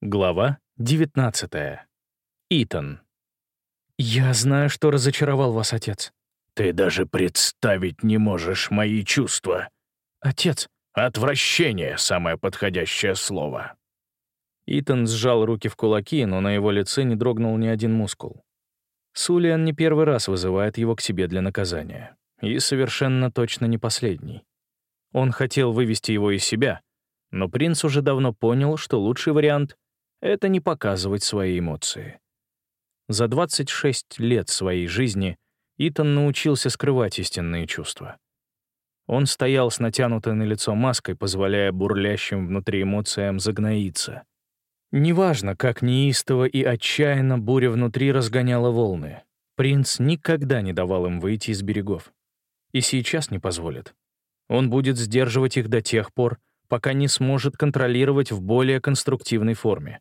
Глава 19. Итан. «Я знаю, что разочаровал вас, отец». «Ты даже представить не можешь мои чувства». «Отец». «Отвращение — самое подходящее слово». Итан сжал руки в кулаки, но на его лице не дрогнул ни один мускул. Сулиан не первый раз вызывает его к себе для наказания. И совершенно точно не последний. Он хотел вывести его из себя, но принц уже давно понял, что лучший вариант — это не показывать свои эмоции. За 26 лет своей жизни Итан научился скрывать истинные чувства. Он стоял с натянутой на лицо маской, позволяя бурлящим внутри эмоциям загноиться. Неважно, как неистово и отчаянно буря внутри разгоняла волны, принц никогда не давал им выйти из берегов. И сейчас не позволит. Он будет сдерживать их до тех пор, пока не сможет контролировать в более конструктивной форме.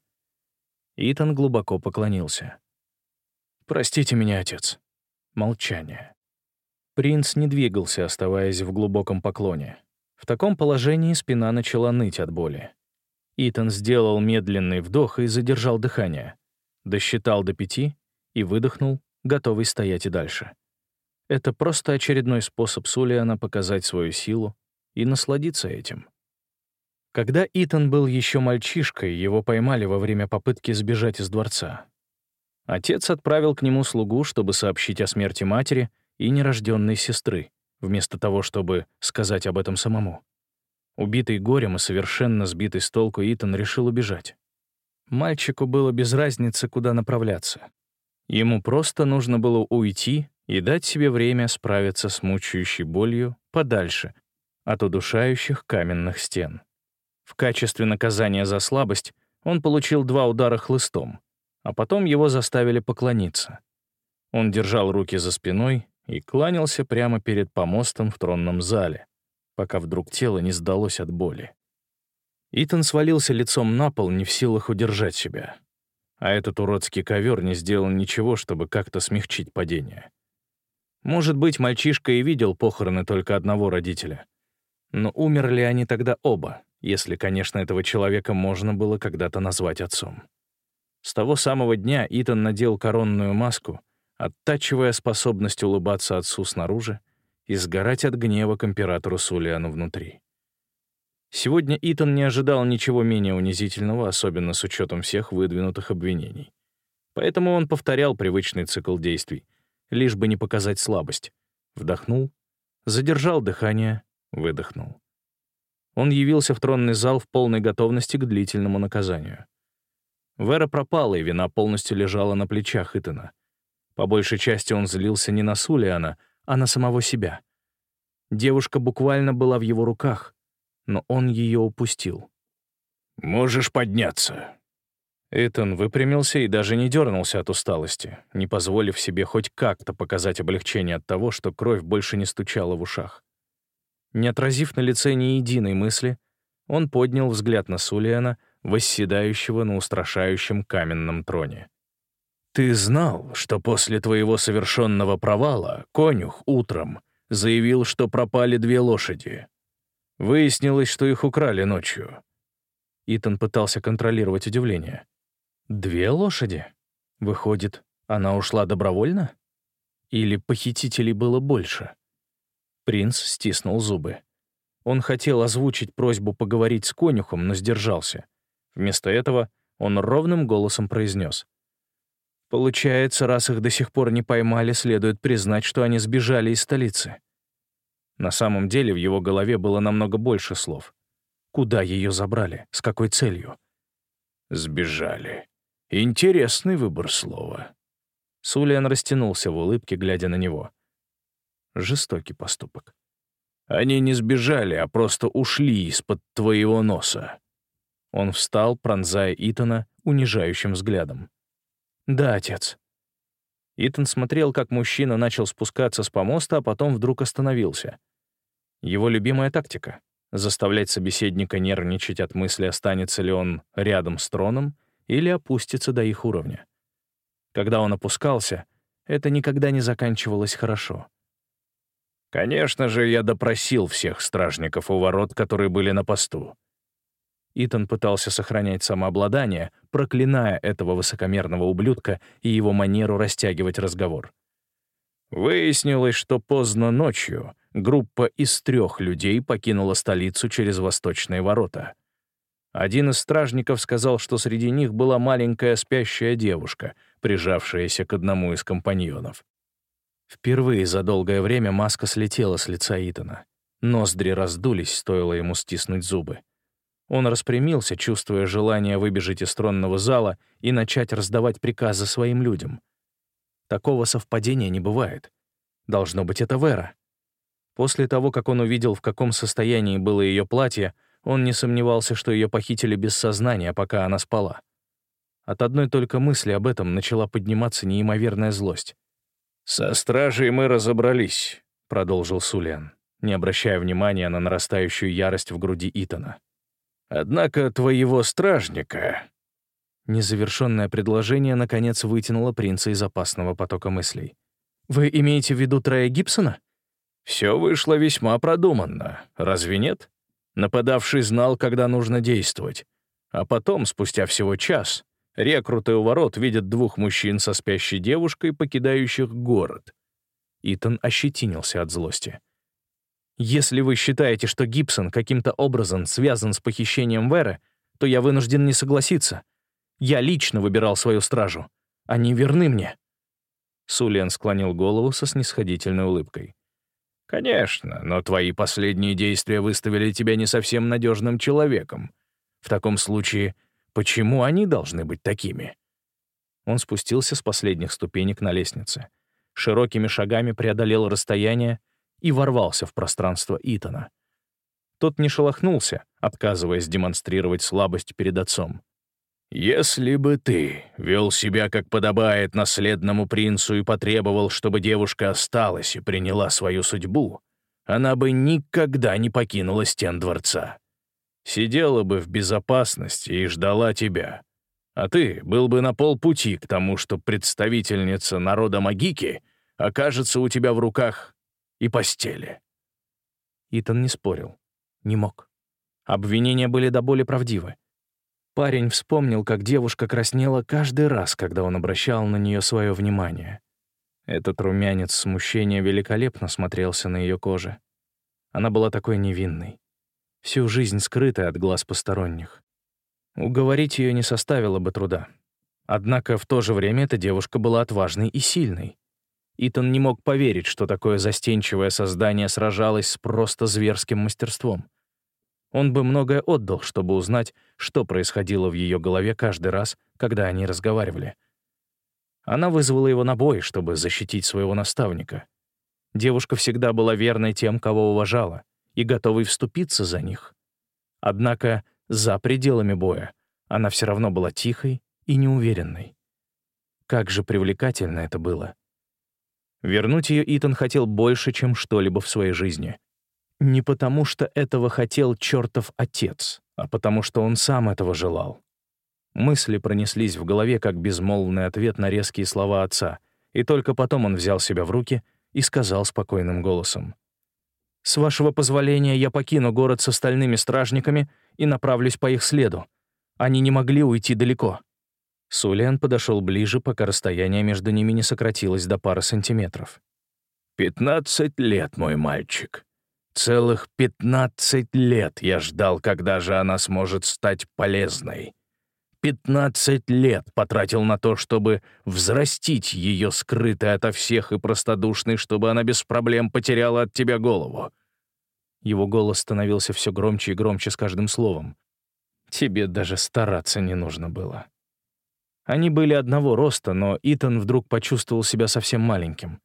Итан глубоко поклонился. «Простите меня, отец». Молчание. Принц не двигался, оставаясь в глубоком поклоне. В таком положении спина начала ныть от боли. Итан сделал медленный вдох и задержал дыхание. Досчитал до пяти и выдохнул, готовый стоять и дальше. Это просто очередной способ Сулиана показать свою силу и насладиться этим. Когда Итан был еще мальчишкой, его поймали во время попытки сбежать из дворца. Отец отправил к нему слугу, чтобы сообщить о смерти матери и нерожденной сестры, вместо того, чтобы сказать об этом самому. Убитый горем и совершенно сбитый с толку Итан решил убежать. Мальчику было без разницы, куда направляться. Ему просто нужно было уйти и дать себе время справиться с мучающей болью подальше от удушающих каменных стен. В качестве наказания за слабость он получил два удара хлыстом, а потом его заставили поклониться. Он держал руки за спиной и кланялся прямо перед помостом в тронном зале, пока вдруг тело не сдалось от боли. Итан свалился лицом на пол, не в силах удержать себя. А этот уродский ковер не сделал ничего, чтобы как-то смягчить падение. Может быть, мальчишка и видел похороны только одного родителя. Но умерли они тогда оба, если, конечно, этого человека можно было когда-то назвать отцом. С того самого дня Итан надел коронную маску, оттачивая способность улыбаться отцу снаружи и сгорать от гнева к императору Сулиану внутри. Сегодня Итан не ожидал ничего менее унизительного, особенно с учетом всех выдвинутых обвинений. Поэтому он повторял привычный цикл действий, лишь бы не показать слабость. Вдохнул, задержал дыхание, выдохнул он явился в тронный зал в полной готовности к длительному наказанию. Вера пропала, и вина полностью лежала на плечах Итана. По большей части он злился не на Сулиана, а на самого себя. Девушка буквально была в его руках, но он ее упустил. «Можешь подняться». Итан выпрямился и даже не дернулся от усталости, не позволив себе хоть как-то показать облегчение от того, что кровь больше не стучала в ушах. Не отразив на лице ни единой мысли, он поднял взгляд на Сулиана, восседающего на устрашающем каменном троне. «Ты знал, что после твоего совершенного провала конюх утром заявил, что пропали две лошади. Выяснилось, что их украли ночью». Итан пытался контролировать удивление. «Две лошади? Выходит, она ушла добровольно? Или похитителей было больше?» Принц стиснул зубы. Он хотел озвучить просьбу поговорить с конюхом, но сдержался. Вместо этого он ровным голосом произнес. «Получается, раз их до сих пор не поймали, следует признать, что они сбежали из столицы». На самом деле в его голове было намного больше слов. Куда ее забрали? С какой целью? «Сбежали. Интересный выбор слова». Сулиан растянулся в улыбке, глядя на него. Жестокий поступок. Они не сбежали, а просто ушли из-под твоего носа. Он встал, пронзая Итана унижающим взглядом. «Да, отец». Итан смотрел, как мужчина начал спускаться с помоста, а потом вдруг остановился. Его любимая тактика — заставлять собеседника нервничать от мысли, останется ли он рядом с троном или опустится до их уровня. Когда он опускался, это никогда не заканчивалось хорошо. Конечно же, я допросил всех стражников у ворот, которые были на посту. Итан пытался сохранять самообладание, проклиная этого высокомерного ублюдка и его манеру растягивать разговор. Выяснилось, что поздно ночью группа из трех людей покинула столицу через восточные ворота. Один из стражников сказал, что среди них была маленькая спящая девушка, прижавшаяся к одному из компаньонов. Впервые за долгое время маска слетела с лица Итана. Ноздри раздулись, стоило ему стиснуть зубы. Он распрямился, чувствуя желание выбежать из тронного зала и начать раздавать приказы своим людям. Такого совпадения не бывает. Должно быть, это Вера. После того, как он увидел, в каком состоянии было ее платье, он не сомневался, что ее похитили без сознания, пока она спала. От одной только мысли об этом начала подниматься неимоверная злость. «Со стражей мы разобрались», — продолжил Сулиан, не обращая внимания на нарастающую ярость в груди Итана. Однако твоего стражника...» Незавершенное предложение, наконец, вытянуло принца из опасного потока мыслей. «Вы имеете в виду Трея Гибсона?» «Все вышло весьма продуманно, разве нет? Нападавший знал, когда нужно действовать. А потом, спустя всего час, рекруты у ворот видят двух мужчин со спящей девушкой, покидающих город». Итан ощетинился от злости. Если вы считаете, что Гибсон каким-то образом связан с похищением Веры, то я вынужден не согласиться. Я лично выбирал свою стражу. Они верны мне». Сулен склонил голову со снисходительной улыбкой. «Конечно, но твои последние действия выставили тебя не совсем надежным человеком. В таком случае, почему они должны быть такими?» Он спустился с последних ступенек на лестнице. Широкими шагами преодолел расстояние и ворвался в пространство Итана. Тот не шелохнулся, отказываясь демонстрировать слабость перед отцом. «Если бы ты вел себя, как подобает наследному принцу, и потребовал, чтобы девушка осталась и приняла свою судьбу, она бы никогда не покинула стен дворца. Сидела бы в безопасности и ждала тебя. А ты был бы на полпути к тому, что представительница народа Магики окажется у тебя в руках и постели». Итан не спорил. Не мог. Обвинения были до боли правдивы. Парень вспомнил, как девушка краснела каждый раз, когда он обращал на нее свое внимание. Этот румянец смущения великолепно смотрелся на ее коже. Она была такой невинной. Всю жизнь скрытой от глаз посторонних. Уговорить ее не составило бы труда. Однако в то же время эта девушка была отважной и сильной. Итан не мог поверить, что такое застенчивое создание сражалось с просто зверским мастерством. Он бы многое отдал, чтобы узнать, что происходило в ее голове каждый раз, когда они разговаривали. Она вызвала его на бой, чтобы защитить своего наставника. Девушка всегда была верной тем, кого уважала, и готовой вступиться за них. Однако за пределами боя она все равно была тихой и неуверенной. Как же привлекательно это было — Вернуть ее Итан хотел больше, чем что-либо в своей жизни. Не потому, что этого хотел чертов отец, а потому, что он сам этого желал. Мысли пронеслись в голове, как безмолвный ответ на резкие слова отца, и только потом он взял себя в руки и сказал спокойным голосом. «С вашего позволения я покину город с остальными стражниками и направлюсь по их следу. Они не могли уйти далеко. Сулиан подошел ближе, пока расстояние между ними не сократилось до пары сантиметров. «Пятнадцать лет, мой мальчик. Целых пятнадцать лет я ждал, когда же она сможет стать полезной. Пятнадцать лет потратил на то, чтобы взрастить ее скрытой ото всех и простодушной, чтобы она без проблем потеряла от тебя голову». Его голос становился все громче и громче с каждым словом. «Тебе даже стараться не нужно было». Они были одного роста, но Итан вдруг почувствовал себя совсем маленьким.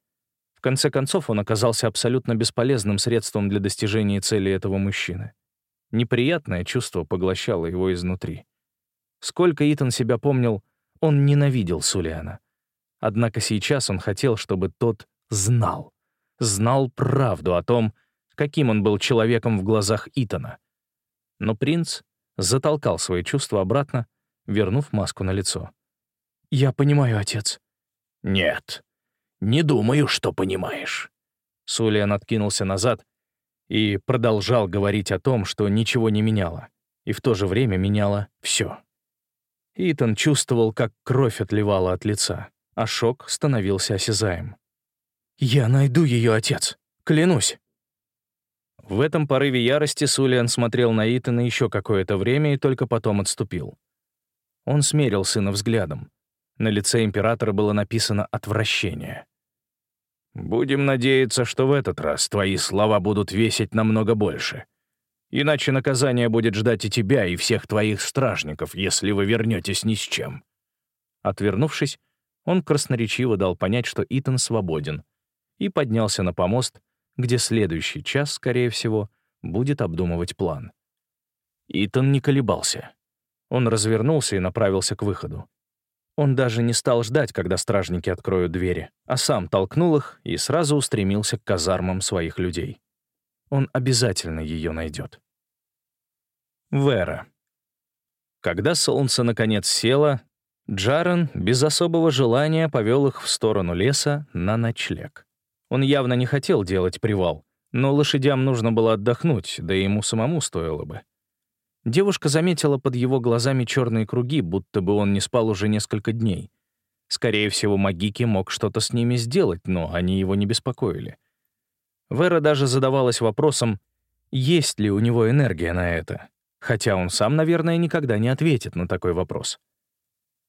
В конце концов, он оказался абсолютно бесполезным средством для достижения цели этого мужчины. Неприятное чувство поглощало его изнутри. Сколько Итан себя помнил, он ненавидел Сулиана. Однако сейчас он хотел, чтобы тот знал. Знал правду о том, каким он был человеком в глазах Итана. Но принц затолкал свои чувства обратно, вернув маску на лицо. «Я понимаю, отец». «Нет, не думаю, что понимаешь». Сулиан откинулся назад и продолжал говорить о том, что ничего не меняло, и в то же время меняло все. Итан чувствовал, как кровь отливала от лица, а шок становился осязаем. «Я найду ее, отец! Клянусь!» В этом порыве ярости Сулиан смотрел на Итана еще какое-то время и только потом отступил. Он смерил сына взглядом. На лице императора было написано «отвращение». «Будем надеяться, что в этот раз твои слова будут весить намного больше. Иначе наказание будет ждать и тебя, и всех твоих стражников, если вы вернетесь ни с чем». Отвернувшись, он красноречиво дал понять, что Итан свободен, и поднялся на помост, где следующий час, скорее всего, будет обдумывать план. Итан не колебался. Он развернулся и направился к выходу. Он даже не стал ждать, когда стражники откроют двери, а сам толкнул их и сразу устремился к казармам своих людей. Он обязательно ее найдет. Вера. Когда солнце наконец село, Джарен без особого желания повел их в сторону леса на ночлег. Он явно не хотел делать привал, но лошадям нужно было отдохнуть, да и ему самому стоило бы. Девушка заметила под его глазами черные круги, будто бы он не спал уже несколько дней. Скорее всего, Магики мог что-то с ними сделать, но они его не беспокоили. Вера даже задавалась вопросом, есть ли у него энергия на это, хотя он сам, наверное, никогда не ответит на такой вопрос.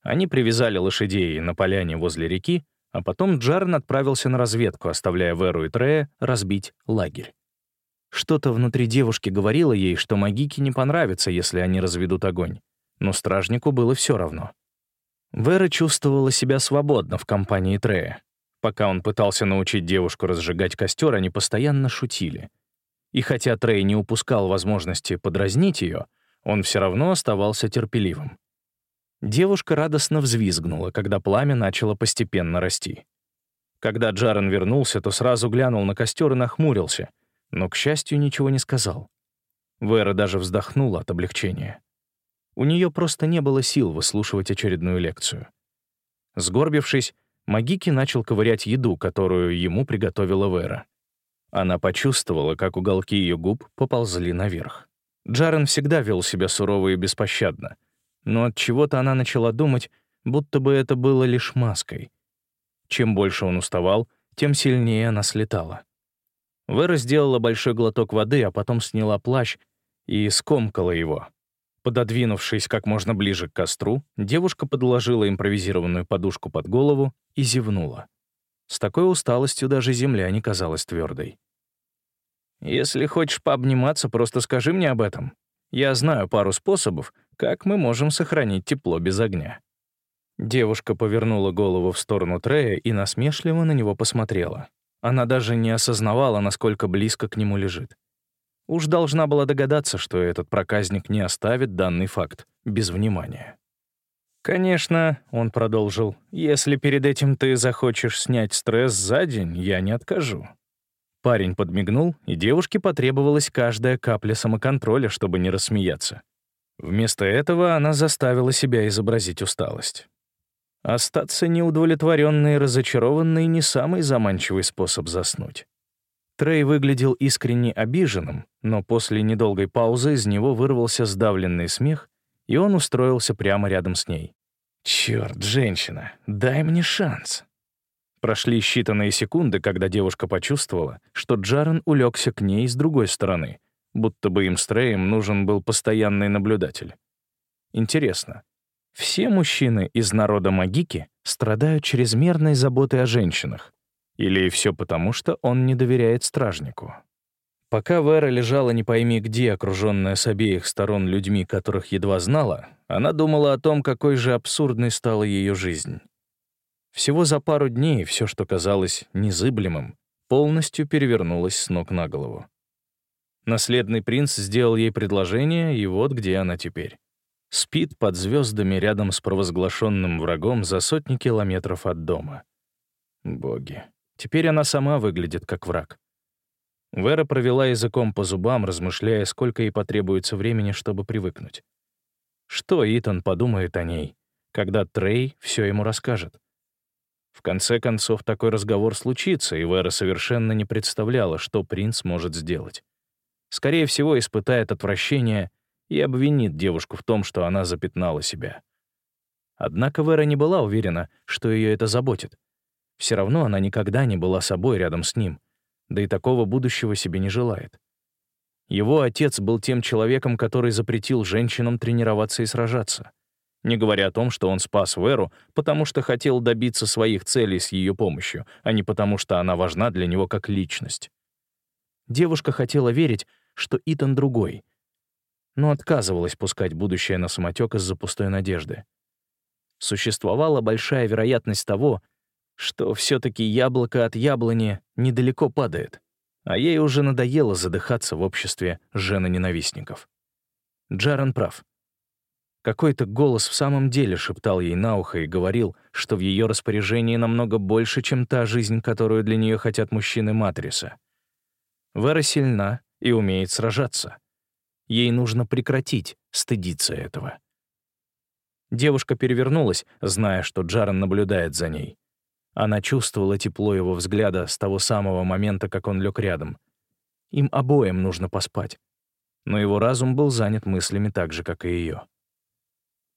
Они привязали лошадей на поляне возле реки, а потом Джарн отправился на разведку, оставляя Веру и Трея разбить лагерь. Что-то внутри девушки говорило ей, что магике не понравится, если они разведут огонь. Но стражнику было все равно. Вера чувствовала себя свободно в компании Трея. Пока он пытался научить девушку разжигать костер, они постоянно шутили. И хотя Трей не упускал возможности подразнить ее, он все равно оставался терпеливым. Девушка радостно взвизгнула, когда пламя начало постепенно расти. Когда Джарен вернулся, то сразу глянул на костер и нахмурился, но, к счастью, ничего не сказал. Вера даже вздохнула от облегчения. У нее просто не было сил выслушивать очередную лекцию. Сгорбившись, Магики начал ковырять еду, которую ему приготовила Вера. Она почувствовала, как уголки ее губ поползли наверх. Джарен всегда вел себя сурово и беспощадно, но от чего-то она начала думать, будто бы это было лишь маской. Чем больше он уставал, тем сильнее она слетала. Вера сделала большой глоток воды, а потом сняла плащ и скомкала его. Пододвинувшись как можно ближе к костру, девушка подложила импровизированную подушку под голову и зевнула. С такой усталостью даже земля не казалась твердой. «Если хочешь пообниматься, просто скажи мне об этом. Я знаю пару способов, как мы можем сохранить тепло без огня». Девушка повернула голову в сторону Трея и насмешливо на него посмотрела. Она даже не осознавала, насколько близко к нему лежит. Уж должна была догадаться, что этот проказник не оставит данный факт без внимания. «Конечно», — он продолжил, — «если перед этим ты захочешь снять стресс за день, я не откажу». Парень подмигнул, и девушке потребовалась каждая капля самоконтроля, чтобы не рассмеяться. Вместо этого она заставила себя изобразить усталость. Остаться неудовлетворенной и разочарованной — не самый заманчивый способ заснуть. Трей выглядел искренне обиженным, но после недолгой паузы из него вырвался сдавленный смех, и он устроился прямо рядом с ней. «Чёрт, женщина, дай мне шанс!» Прошли считанные секунды, когда девушка почувствовала, что Джарен улегся к ней с другой стороны, будто бы им с Треем нужен был постоянный наблюдатель. Интересно, все мужчины из народа Магики страдают чрезмерной заботой о женщинах? Или все потому, что он не доверяет стражнику? Пока Вера лежала не пойми где, окруженная с обеих сторон людьми, которых едва знала, она думала о том, какой же абсурдной стала ее жизнь. Всего за пару дней все, что казалось незыблемым, полностью перевернулось с ног на голову. Наследный принц сделал ей предложение, и вот где она теперь. Спит под звездами рядом с провозглашенным врагом за сотни километров от дома. Боги, теперь она сама выглядит как враг. Вера провела языком по зубам, размышляя, сколько ей потребуется времени, чтобы привыкнуть. Что Итан подумает о ней, когда Трей все ему расскажет? В конце концов, такой разговор случится, и Вера совершенно не представляла, что принц может сделать. Скорее всего, испытает отвращение и обвинит девушку в том, что она запятнала себя. Однако Вера не была уверена, что ее это заботит. Все равно она никогда не была собой рядом с ним, да и такого будущего себе не желает. Его отец был тем человеком, который запретил женщинам тренироваться и сражаться. Не говоря о том, что он спас Веру, потому что хотел добиться своих целей с ее помощью, а не потому что она важна для него как личность. Девушка хотела верить, что Итан другой, но отказывалась пускать будущее на самотек из-за пустой надежды. Существовала большая вероятность того, что все-таки яблоко от яблони недалеко падает, а ей уже надоело задыхаться в обществе жены-ненавистников. Джарен прав. Какой-то голос в самом деле шептал ей на ухо и говорил, что в ее распоряжении намного больше, чем та жизнь, которую для нее хотят мужчины Матриса. Вера сильна и умеет сражаться. Ей нужно прекратить стыдиться этого. Девушка перевернулась, зная, что Джарен наблюдает за ней. Она чувствовала тепло его взгляда с того самого момента, как он лег рядом. Им обоим нужно поспать. Но его разум был занят мыслями так же, как и ее.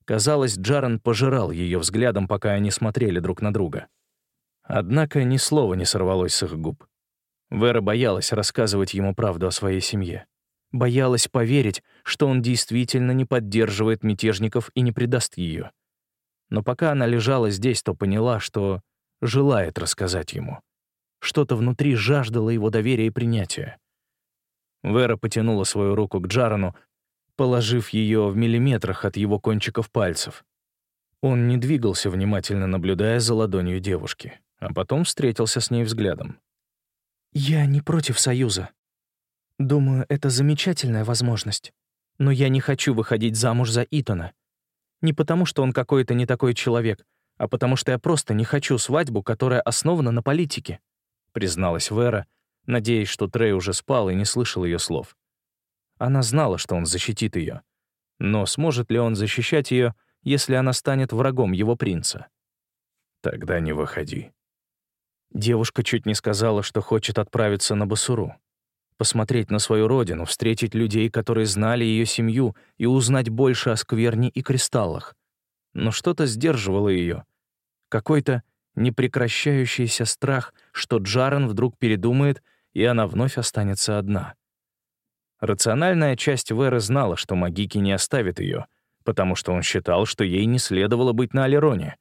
Казалось, Джарен пожирал ее взглядом, пока они смотрели друг на друга. Однако ни слова не сорвалось с их губ. Вера боялась рассказывать ему правду о своей семье. Боялась поверить, что он действительно не поддерживает мятежников и не предаст ее. Но пока она лежала здесь, то поняла, что желает рассказать ему. Что-то внутри жаждало его доверия и принятия. Вера потянула свою руку к Джарану, положив ее в миллиметрах от его кончиков пальцев. Он не двигался, внимательно наблюдая за ладонью девушки, а потом встретился с ней взглядом. «Я не против союза. Думаю, это замечательная возможность. Но я не хочу выходить замуж за Итона. Не потому, что он какой-то не такой человек, а потому что я просто не хочу свадьбу, которая основана на политике», — призналась Вера, надеясь, что Трей уже спал и не слышал ее слов. Она знала, что он защитит ее. Но сможет ли он защищать ее, если она станет врагом его принца? «Тогда не выходи». Девушка чуть не сказала, что хочет отправиться на Басуру. Посмотреть на свою родину, встретить людей, которые знали ее семью, и узнать больше о скверне и кристаллах но что-то сдерживало ее. Какой-то непрекращающийся страх, что Джарен вдруг передумает, и она вновь останется одна. Рациональная часть Веры знала, что Магики не оставит ее, потому что он считал, что ей не следовало быть на Алероне.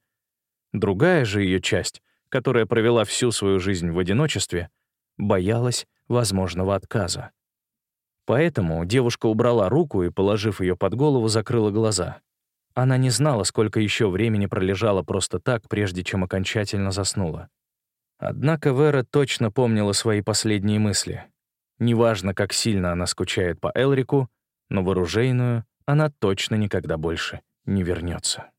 Другая же ее часть, которая провела всю свою жизнь в одиночестве, боялась возможного отказа. Поэтому девушка убрала руку и, положив ее под голову, закрыла глаза. Она не знала, сколько еще времени пролежала просто так, прежде чем окончательно заснула. Однако Вера точно помнила свои последние мысли. Неважно, как сильно она скучает по Элрику, но в оружейную она точно никогда больше не вернется.